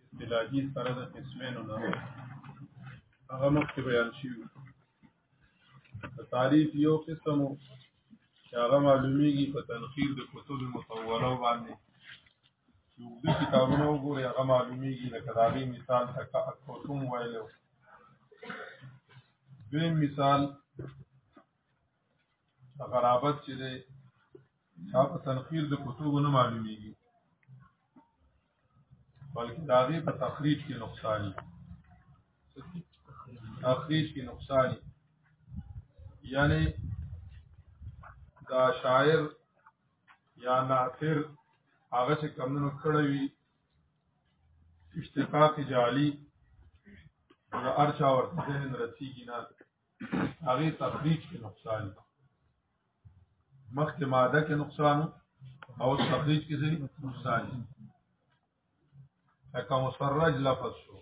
اصطلاحي سره د قسمینو نه هغه مخکې بیان شوي د تعریف یو قسم چې هغه معلومیږي په تنخیر د کتب مطوله باندې چې د کتابونو وګوري هغه معلومیږي لکه د هغې مثال تکا کوتوم ویلو دویم مثال د غرابت چې دی دا په تنقیر د کتبو نه معلومیږي بلکې د هغې په تخریج کې نقصاني تخریج کې نقصاني یعنی دا شاعر یا ناثر هغه چې کمونو کړی وي اشتقاق جعلی د ارچا ورته ذهن رسیږي نه هغه تخریج کې نقصان مخکې ماده کې نقصان او تخریج کې ځینې نقصان لکه مسرج لفظ شو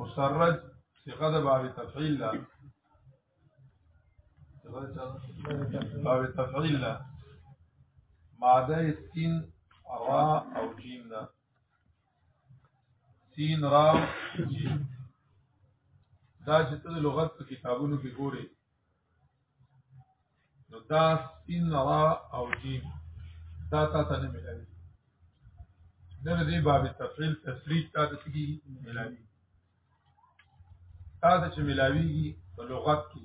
مسرج صيغه د باب تفعیل لا باب تفعیل لا ماده سین را او جیم ده سین را دا چې ته د لغت په کتابونو کې ګورې نو دا سین را او جیم دا تا ته نه ملاوي نه دې باب تفصیل تفریق تا ته کیږي ملاوي تا ته چې ملاويږي په لغت کې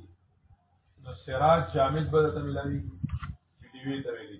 نو سراج جامد بدل ته ملاويږي چې دی وی ته ویلي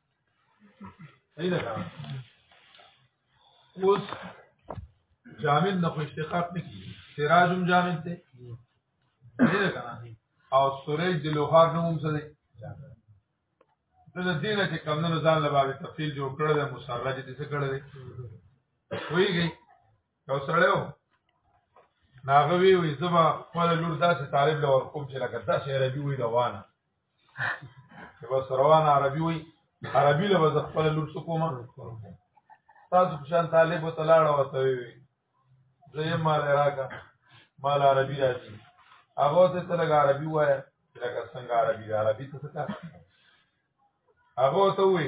صحیح ده اوس جامد نه خو استخاب نه کیږي سراج هم جامد دی صحیح ده کنه او سورج د لوهار نوم هم څه دی نو دینه چې کمونو ځان له باندې تفصیل جوړ کړل د مسرج دې څه کړل ویږي یو سره یو ناغوی وي زما خپل لور داسې طالب لور کوم چې لکه داسې عربي وي روانه چې بس روان عربي وي عربي له بس خپل لور څه کومه تاسو په شان طالب ته لاړ وته وي زه یې مال راکا مال عربي راځي هغه ته ته لګ عربي وای لکه څنګه عربي عربي ته څه هغه ته وي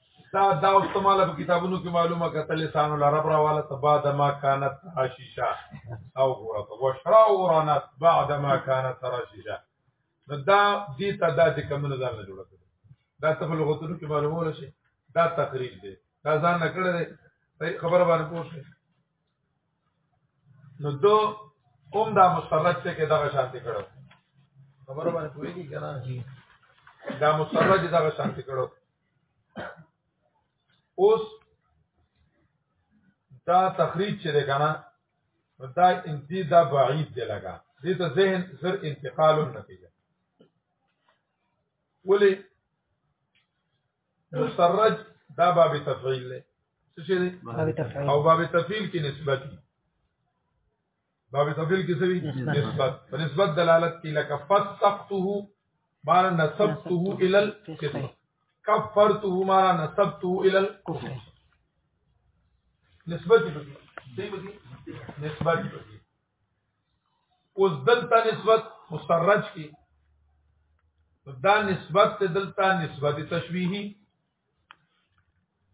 دا دا اوس ته مال په کتابونو کې معلومه کته لسان العرب را والا بعد ما كانت حشيشه او غرت وشرا ورانت بعد ما كانت حشيشه دا دې ته دا چې کوم نه ځان جوړه دا ته په لغتونو کې معلومه شي دا تخریج دی دا ځان نه کړی دی خبره باندې پوه شئ نو دو هم دا مسلط ته کې دغه شانتي کړو خبره باندې پوهیږي کنه دا مسلط دغه شانتي کړو اوس دا تخریج چې ده کنه دا انتی دا بعید دی لگا دې ته ذهن زر انتقال نه کیږي ولی مسرج دا باب تفعیل له څه شي او باب تفعیل کې نسبت دی باب تفضیل کې سوي نسبت په نسبت دلالت کې لکه فتقته بار نسبته الى الكفر كفرته ما نسبته الى الكفر نسبت به دی به نسبت به اوس دلته نسبت مسرج کې دا نسبت ته دلته نسبت تشبیهی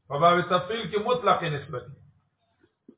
په باب تفصیل کې مطلق نسبت دی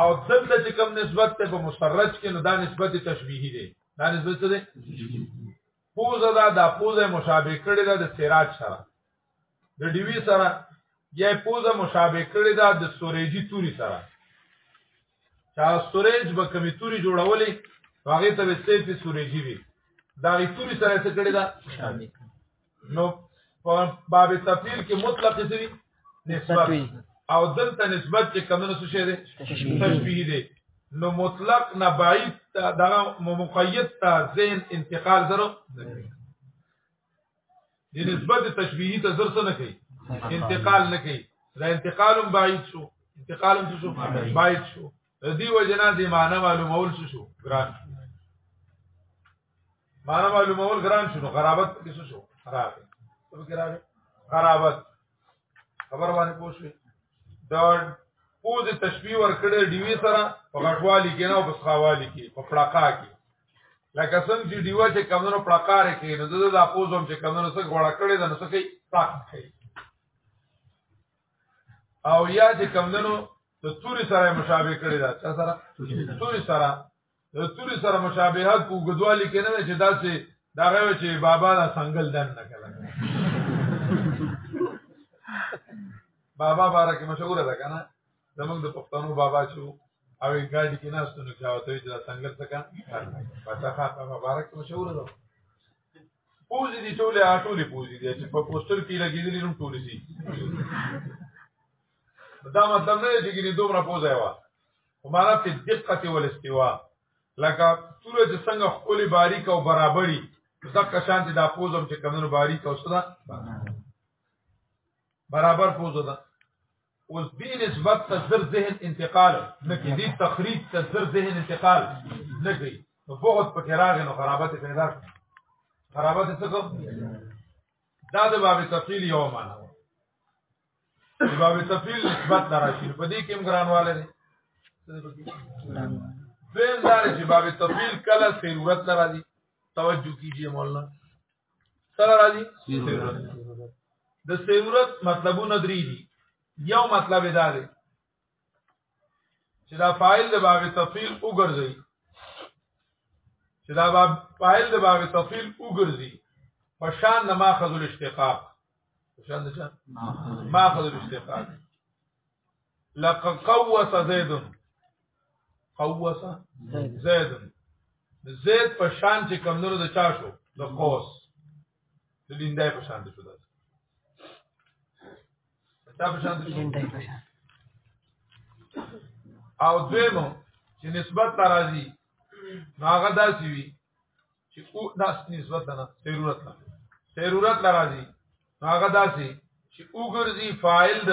او دلته چې کوم نسبت ته په مسرج کې نو دا نسبت تشبیهی دی دا نسبت څه دی پوزه دا د پوزه مشابه کړي دا د سراج سره د ډیوی سره یا پوزه مشابه کړي دا د سوریجی توري سره چا سوریج به کمی توري جوړولې هغه ته به سیفي سوریجی وي دا غي توري سره څه کړي دا نو په باب تفعیل کې مطلق سری نسبت او دلته نسبت چې کمنو څه شه دي تشبیه دي نو مطلق نه بعید دا مقید ته ذهن انتقال زرو دي نسبت تشبیهی ته زر څه نه کوي انتقال نه کوي دا انتقالم بعید شو انتقالم شو بعید شو د دې وجنا د معنی معلومول څه شو ګران شو معنی معلومول ګران شو غرابت کې څه شو خراب څه کې راغی غرابت خبر باندې پوښوي دا پوز تشبیه ور کړې ډیوی سره په غټوالي کې نه او په سخاوالي کې په پړقا کې لکه څنګه چې دیو چې کمونو پړقار کې نو د اپوزم چې کمونو څخه غوړه کړي د نو څه کوي پاک کوي او یا چې کمندنو د توري سره مشابه کړی دا چا سره توري سره د توري سره مشابهت کو غدوالي کې نه چې دا چې دا غوي چې بابا دا سنگل دن نه کړل بابا بارکه مشهور ده کنه زمونږ د پښتنو بابا چې او ګاډي کې ناستونه کاوته چې دا سنگل څه کا پتا خاطر مبارک مشهور ده پوزي دي ټوله ټوله پوزي دي چې په پوسټر کې لګېدلې نو ټوله سي دا مطلب نه دی چې ګینه دومره پوزه و خو معنا په دقت ول استوا لکه ټول چې څنګه خپل باریک او برابرۍ زکه شان دي دا پوزم چې کمنو باریک او صدا برابر پوزه ده اوس دې نسبت ته زر ذهن انتقال نه کې دې تخریب ته زر ذهن انتقال نه کې نو بغض پکې راغی نو خرابت پیدا شو خرابت څه کوم دا د باب تفصیل یو معنا د باب تفصیل نسبت لراشي په دې کې هم ګرانواله دي دویم دا چې باب تفصیل کله ضرورت لري توجه کیجیے مولانا سره راځي د سیورت مطلبونه درې دي یو مطلب دا دی چې دا فاعل د باب تفعیل وګرځي چې دا باب فاعل د باب تفعیل وګرځي په شان د ماخذ الاشتقاق په شان د ماخذ الاشتقاق لقد قوس زید قوس زید زید په شان چې کمندونو د چا شو د قوس د لیندای په شان شو دا دا په شان شو لیندای په شان او دویمو چې نسبت ناراضي هغه داسي وي چې او داس نسبت نه ضرورت نه ضرورت ناراضي هغه داسي چې وګرځي فاعل د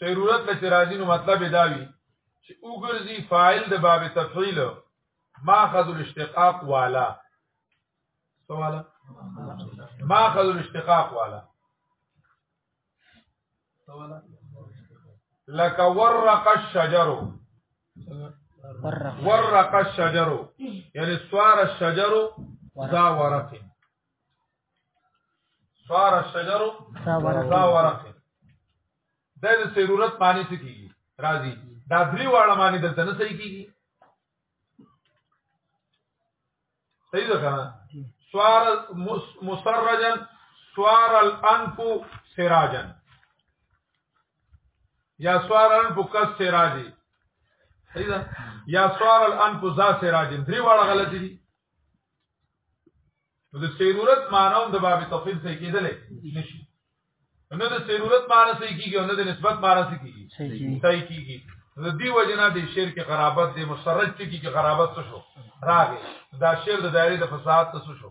ضرورت نه چې راځي نو مطلب دا وي چې وګرځي فاعل د باب تفعیل ماخذ الاشتقاق والا سواله ماخذ الاشتقاق والا سواله لك ورق الشجر ورق الشجر یعنی سوار الشجر ذا ورق صار الشجر ذا ورق دا د ضرورت معنی څه کیږي راځي دا درې واړه معنی دلته نه صحیح کیږي صحیح ده کنه سوار مسرجن سوار الانف سراجن یا سوار الانف کس سراجی صحیح ده یا سوار الانف ذا سراجن درې واړه غلطي دي نو د سیرورت معنی هم د باب تفصیل څخه کېدلې نشي نو د سیرورت معنی څه کیږي او نه د نسبت معنی څه کیږي صحیح کیږي د دې وجنه د شعر کې قرابت د مسرج کې کې قرابت څه شو راغی دا شعر د دایره د فساد څه شو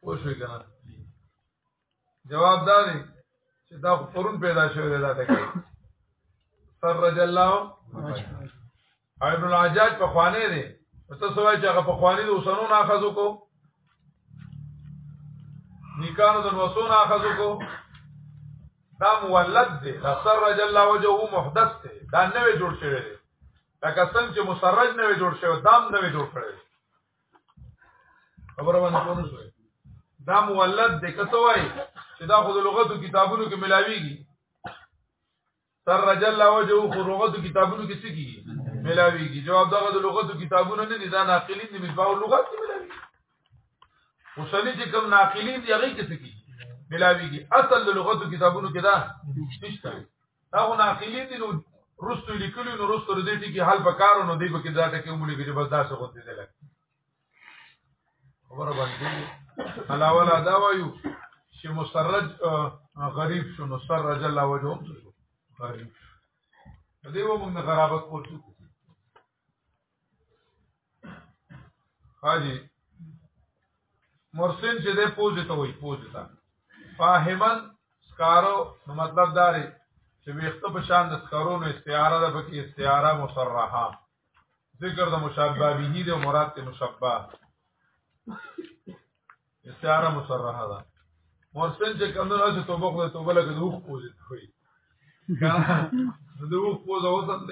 پوه شوې که نه جواب دا دی چې دا خو پرون پیدا شوی دی دا ټکی سر رج الله ابن العجاج په خوانې دی ته سوای چې هغه په خوانې د اوسنو نه اخذو کو نکانو د نوسو نه اخذو کو دا مولد دی دا سر رج الله وجهه محدث دی دا نوې جوړ شوی دی لکه څنګه چې مسرج نوې جوړ شوی دام نوې جوړ کړی خبره باندې پوه شوي دا مولد د کته وای چې دا خود لغتو کتابونو کې ملاويږي تر رجل وجهو خو لغتو کتابونو کې څه کیږي ملاويږي جواب دا د لغتو کتابونو نه دي دا ناقلین دي مصباح اللغات کې ملاويږي اوسنی چې کوم ناقلین دی هغه کې څه کیږي ملاويږي اصل د لغتو کتابونو کې دا نشته دا خو ناقلی دي نو رستو لیکلو نو رستو دې ټکی حل پکارو نو دی به کې دا ټکی مولې کې بس دا څه غوته دي لکه خبره باندې علاوه لا دا وایو چې مسرج غریب شو نو سر رجل الله وجه غریب دې و موږ غرابت کوو حاجی مرسل چې ده پوزې ته وای پوزې ته فاهمن سکارو نو مطلب دا دی چې ویخته په شان د سکارو نو استعاره ده پکې استعاره مصرحه ذکر د مشابه به دی او مراد ته مشابه استعاره مصرحه ده مرسل چې کوم نه چې توبه خو توبه لګې دوه پوزې ته وای دا دوه پوزه وسند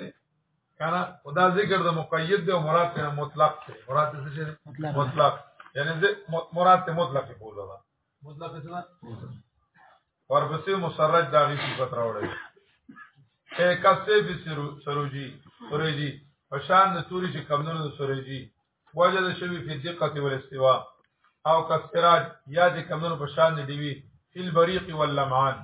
کنه خدا ذکر د مقید دی او مراد ته مطلق دی مراد څه شي مطلق یعنی مراد ته مطلق بوله ده مطلق څه ده ورپسې مسرج داغي صفت راوړی اے کسه به سروجی سروجی پشان د سوري چې کمنو د سروجی وجد شوی فی دقت والاستوا او کسراج یا د کمنو په شان دی وی فی البریق واللمعان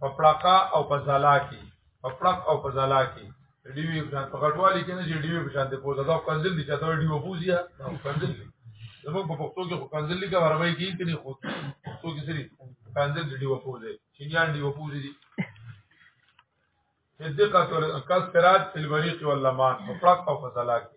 په پړقا او په زلا کې په پړق او په زلا کې ډیوی په شان په غټوالي کې نه چې ډیوی په شان دی پوزا دا کنزل دي چې دا ډیو پوزیا دا کنزل دي زموږ په پښتو کې خو کنزل دي کوم عربی کې کې نه خو پښتو کې سری کنزل دي ډیو پوزې چینیان ډیو پوزې دي دقت کسرات فی البریق واللمعان په پړق او په زلا کې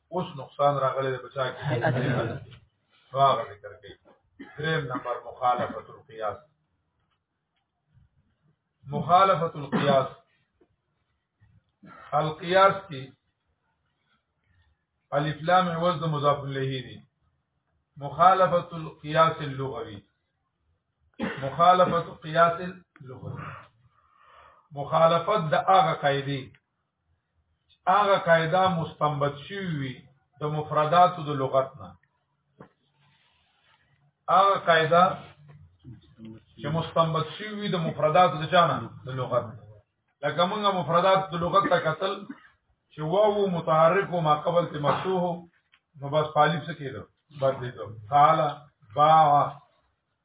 اوس نقصان راغلی دی بچا کې هغه ذکر کوي دریم نمبر مخالفت القياس مخالفت القياس القياس کې الف لام عوض د مضاف الیه دي مخالفت القياس اللغوي مخالفت قياس اللغوي مخالفت د هغه قاعده هغه قاعده مستنبط شوی وي د مفرداتو د لغت نه هغه قاعده چې مستنبط شوی وي د مفرداتو د چانه د لغت لکه موږ مفردات د لغت ته قتل چې واو متحرک او ما قبل ته مفتوح نو بس پالیف څه کېدو بدلېدو قال باع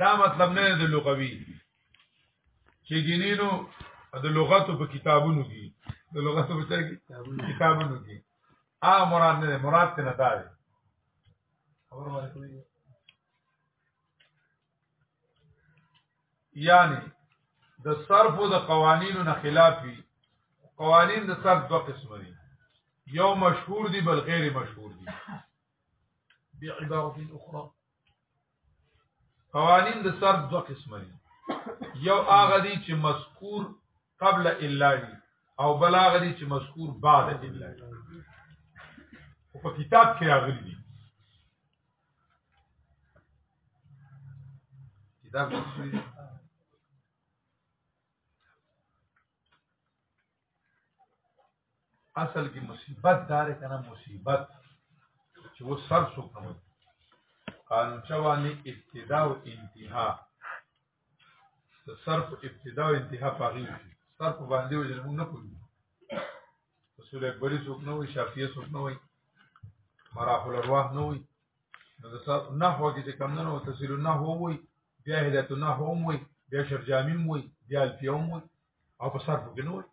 دا مطلب نه د لغوي چې ګینینو د لغاتو په کتابونو کې د لغاتو په کتابونو کې ا مراد نه مراد ته نه دا دی خبر باندې کوي یعنی د صرف او د قوانینو نه خلاف وي قوانین د صرف دوه قسم دي یو مشهور دي بل غیر مشهور دي بعبارت اخرى قوانین د صرف دوه قسمه دي یو هغه دي چې مذکور قبل الا دي او بل هغه دي چې مذکور بعد الا دي او په کتاب کې راغلي دي کتاب کې اصل کې مصیبت دار کنه مصیبت چې و سر سو کوي قانون چواني ابتدا او انتها د صرف ابتدا او انتها پاغي صرف باندې وجه موږ نه کوي رسول اکبري څوک نه وي شافعي څوک نه وي مراح الارواح نه وي نو د صرف نحو کې چې کم نه نو تفسیر نحو وي بیا هدایت نحو وي بیا شرجامي وي بیا الفیوم وي او په سر پکې نه وای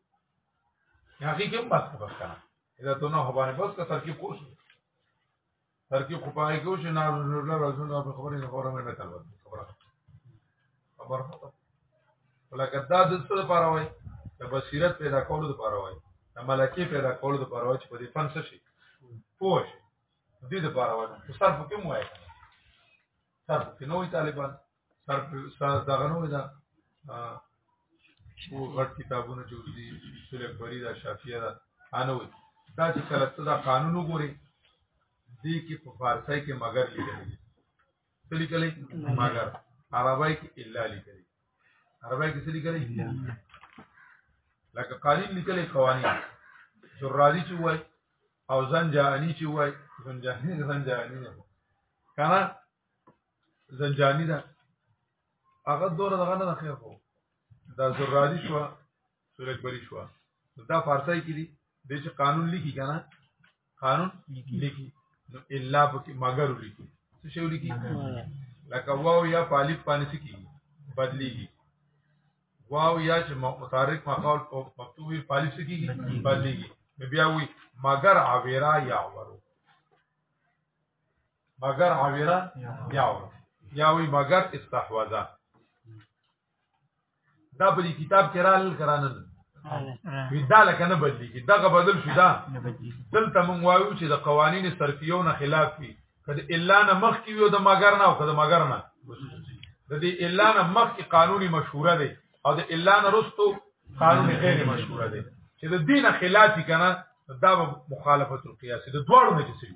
یا هغه کوم بس بس کنه دا ته نه هبانه بس کا ترکیب کوش ترکیب خو پای کوش نه نه راځون په خبرې نه خبره مې تل وځي خبره خبره ولکه دا د څه لپاره وای د بصیرت پیدا کولو لپاره وای د ملکی پیدا کولو لپاره وای چې په دې فن څه شي پوه شي دې لپاره وای په سر پکې مو وای سر پکې نوې طالبان سر سر دغه نو دا او غټ کتابونه چې اوسې سله بری دا شافعیه دا انو دا چې کله ته دا قانون وګوري دې کې په فارسی کې مگر لیکل دي څه لیکل مگر عربی کې الا لیکل دي عربی کې څه لیکل دي لکه قانون لیکل قوانین جرادی چې وای او زنجانی چې وای زنجانی زنجانی نه کنه زنجانی ده هغه دوره دغه نه خیر خو دا زراری شو سورج بری شو دا فارسی کې دي د چې قانون لیکي کنه قانون لیکي نو الا پکې مگر لیکي څه شی لیکي لکه واو یا پالیب پانی سکی بدلیږي واو یا چې متحرک مقال او مکتوب پالیب سکی بدلیږي بیا وی مگر عویرا یا عورو مگر عبره یا یا وی مگر استحوذا دا په کتاب کې رال کرانن ودا لکه نه بدلی کی دغه بدل شو دا دلته مونږ وایو چې د قوانین صرفیو نه خلاف وي کله الا نه مخ کې وي د مگر نه او کله مگر نه د دې الا نه مخ کې قانوني مشهوره دی او د الا نه رستو قانوني غیر مشهوره دی چې د دین خلاف کنه دا مخالفت القياس د دواړو نه کیږي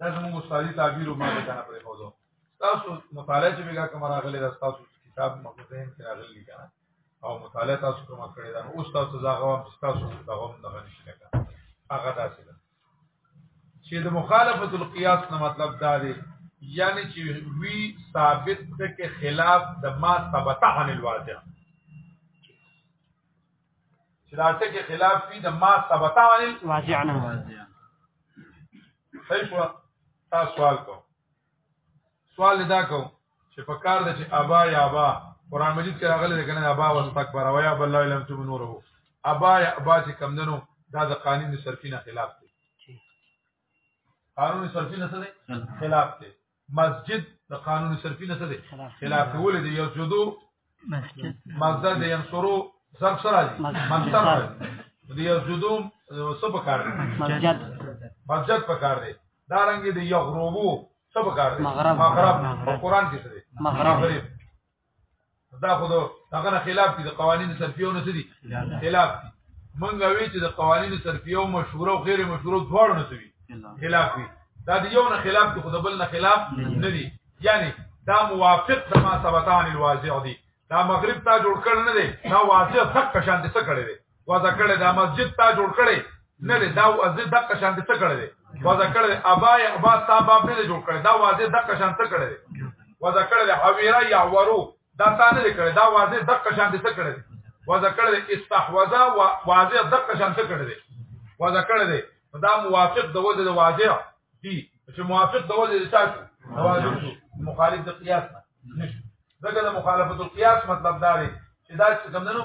دا زموږ استادي تعبیر ما نه کنه پرې خوځو تاسو مطالعه چې بګا کوم راغلي دا تاسو کتاب مخزن کې راغلي کنه او مطالعه تاسو کوم کړی دا اوس تاسو زاغه وام تاسو دا هم دغه نشته کنه هغه داسې ده چې د مخالفت القياس نه مطلب دا دی یعنی چې وی ثابت ده کې خلاف د ما ثبت عن الواقع چې دا ټکي خلاف وي د ما ثبتا عن واضحنا صحیح شو تا سوال کو سوال دا کو چې په کار د چې ابا یا ابا قران مجید کې راغلي دی کنه ابا واستكبر او یا بل علم تم نوره ابا یا ابا چې کم دنو دا د قانون صرفي نه خلاف دی قانون صرفي نه څه دی خلاف دی مسجد د قانون صرفي نه څه دی خلاف کول دی یو جدو مسجد مصدر دی ينصرو سر سر راځي مصدر راځي دی یو جدو څه په کار دی مسجد مسجد په کار دی دا رنګ دی یو غروبو څه په کار دی مغرب مغرب قرآن کې څه دی مغرب دا خو هغه نه خلاف دي د قوانینو صرفیو نه دي خلاف دي مونږ وی چې د قوانینو صرفیو مشهور او غیر مشهور دواړو نه دي خلاف دي دا د یو نه خلاف دي خو د بل نه خلاف نه دي یعنی دا موافق د ما ثبتان الواضح دي دا مغرب ته جوړ کړل نه دي دا واضح فقط شان دي څه کړی دي وځه کړی دا مسجد تا جوړ کړی نه دی دا وځه د قشان ته کړی دی وځه کړی ابا یا ابا تا باب نه جوړ کړی دا وځه د قشان ته کړی دی وځه کړی حویرا یا ورو دا تا نه کړی دا وځه د قشان ته کړی دی وځه کړی استحوذا وځه د قشان ته کړی دی وځه کړی دی دا موافق د وځه د واضح دی چې موافق د وځه د تاسو مخالف د قیاس نه ځکه د مخالفت القياس مطلب دا دی چې دا څه کوم نه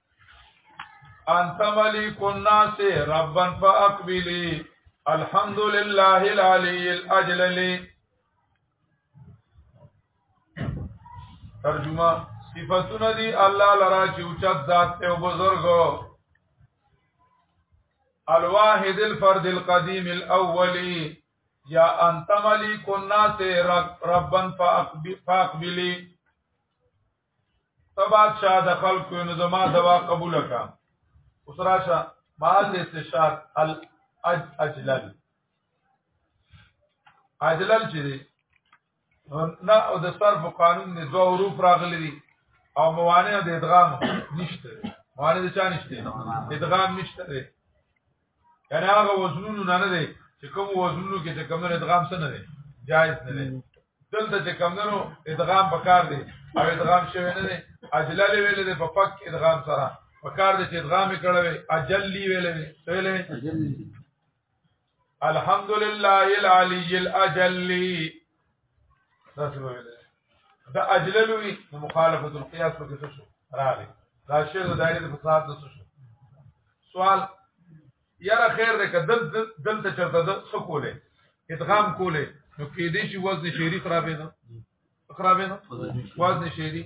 انت ملک الناس ربا فاقبلی الحمد لله العلی الاجللی ترجمه صفاتونه دی الله لرا چې اوچت ذات ته او بزرګ الواحد الفرد القديم الاولي یا انت ملک الناس ربا فاقبلی تبات شاه د خلق نو زما دوا قبول کا اسرا شاه مال استشار الاجلل اجلل چې دی نه او د صرف قانون نه دوه حروف راغلي دي او موانع د ادغام نشته موانع د چا نشته ادغام نشته کنه هغه وزنونو نه نه دی چې کوم وزنونو کې چې کوم ادغام څه نه دی جایز نه دی دلته چې کوم نو ادغام پکار دی او ادغام شوی نه دی اجلل ویل دی په پک ادغام سره پکار دی چې ادغام کړه وی اجلی ویل دی ویل الحمدلله العلی الاجلی دا څه ویل دا اجلل وی مخالفت القياس په کې شو راغی دا شی د دایره په صاحب د شو سوال یاره خیر دې کدل دل ته چرته د څه کولې ادغام کولې نو کې دې شي وزن شعری خرابې نه خرابې نه وزن شعری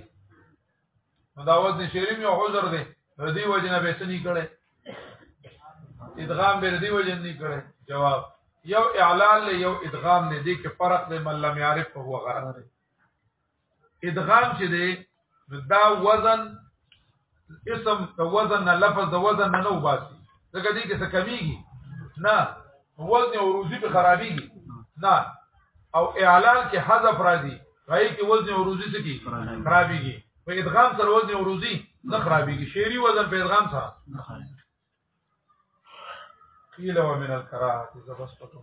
نو دا وزن شریف یو عذر دی ردی وجه نه بیسه نه کړي ادغام به ردی وجه نه کړي جواب یو اعلان له یو ادغام نه دی کې فرق دی من لم يعرف فهو غرض ادغام چې دی دا وزن اسم د وزن نه لفظ د وزن نه نو باسي ځکه دې کې څه کمیږي نه وزن او روزي په خرابيږي نه او اعلان کې حذف راځي پای کې وزن او روزي څه کی خرابيږي په ادغام سره وزن او روزي نه خرابيږي شعري وزن په ادغام سره قيل ومن الكراهه اذا بسطتم